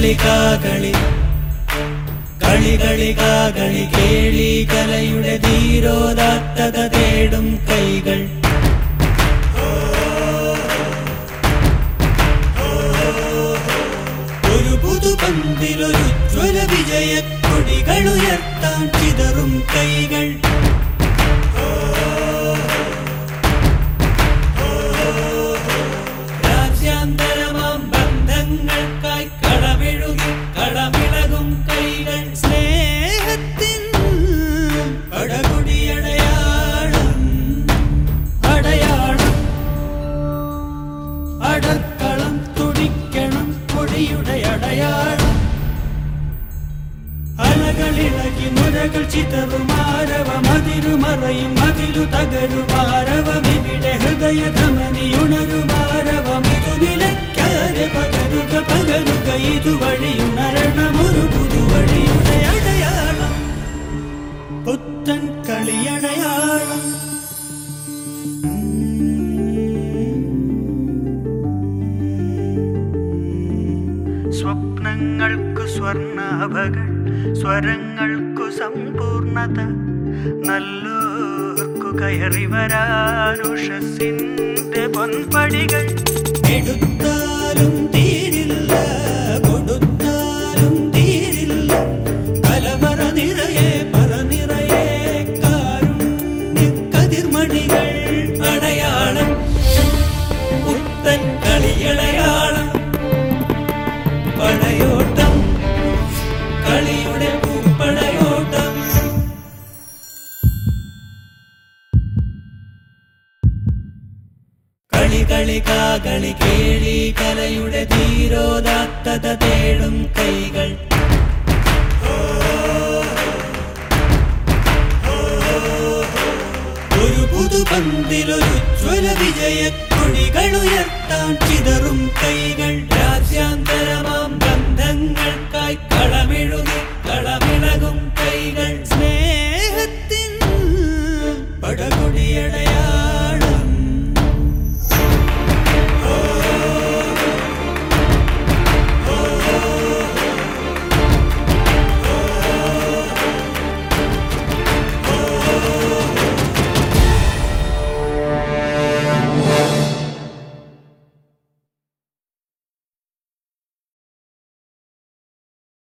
കളി കളി. കളി കലയുടെ ധീരോദാത്തത തേടും കൈകൾ. ഒരു പുതുപന്തിലൊരു ജ്വല വിജയ കൊടികളുയർത്താൻ ചിതറും കൈകൾ. രാജ്യാന്തരമാം കടമെഴുകി കടമിളകും കൈകൾ സ്നേഹത്തിൻ പടകുടിയടയാളം അടയാളം അടക്കളം തുടിക്കണം കൊടിയുടെ അടയാളം. അലകളിളകി മുരകൾ ചിതറുമാരവം അതിരുമറയും അതിരു തകരുമാരവം ഇവിടെ ഹൃദയധമനിയുണരുമാരവം ഇതു നിലയ്ക്കാതെ പകരുക പകരുക ഇതുവഴിയുണരണമൊരു കളിയടയാളം സ്വപ്നങ്ങൾക്കു സ്വർണാഭകൾ സ്വരങ്ങൾക്കു സമ്പൂർണത നല്ലോർക്കു കയറി വരാനുഷസിന്റെ പൊൻപടികൾ. എടുത്താലും കളി കളി കലയുടെ ധീരോദാത്തത തേടും കൈകൾ. ഒരു പുതുപന്തിലൊരു ജ്വല വിജയ കൊടികളുയർത്താൻ ചിതറും കൈകൾ. രാജ്യാന്തരമാം ബന്ധങ്ങൾക്കായി കളമിഴുക കളമിളകും കൈകൾ. സ്നേഹത്തിൻ പടകൊടിയടയ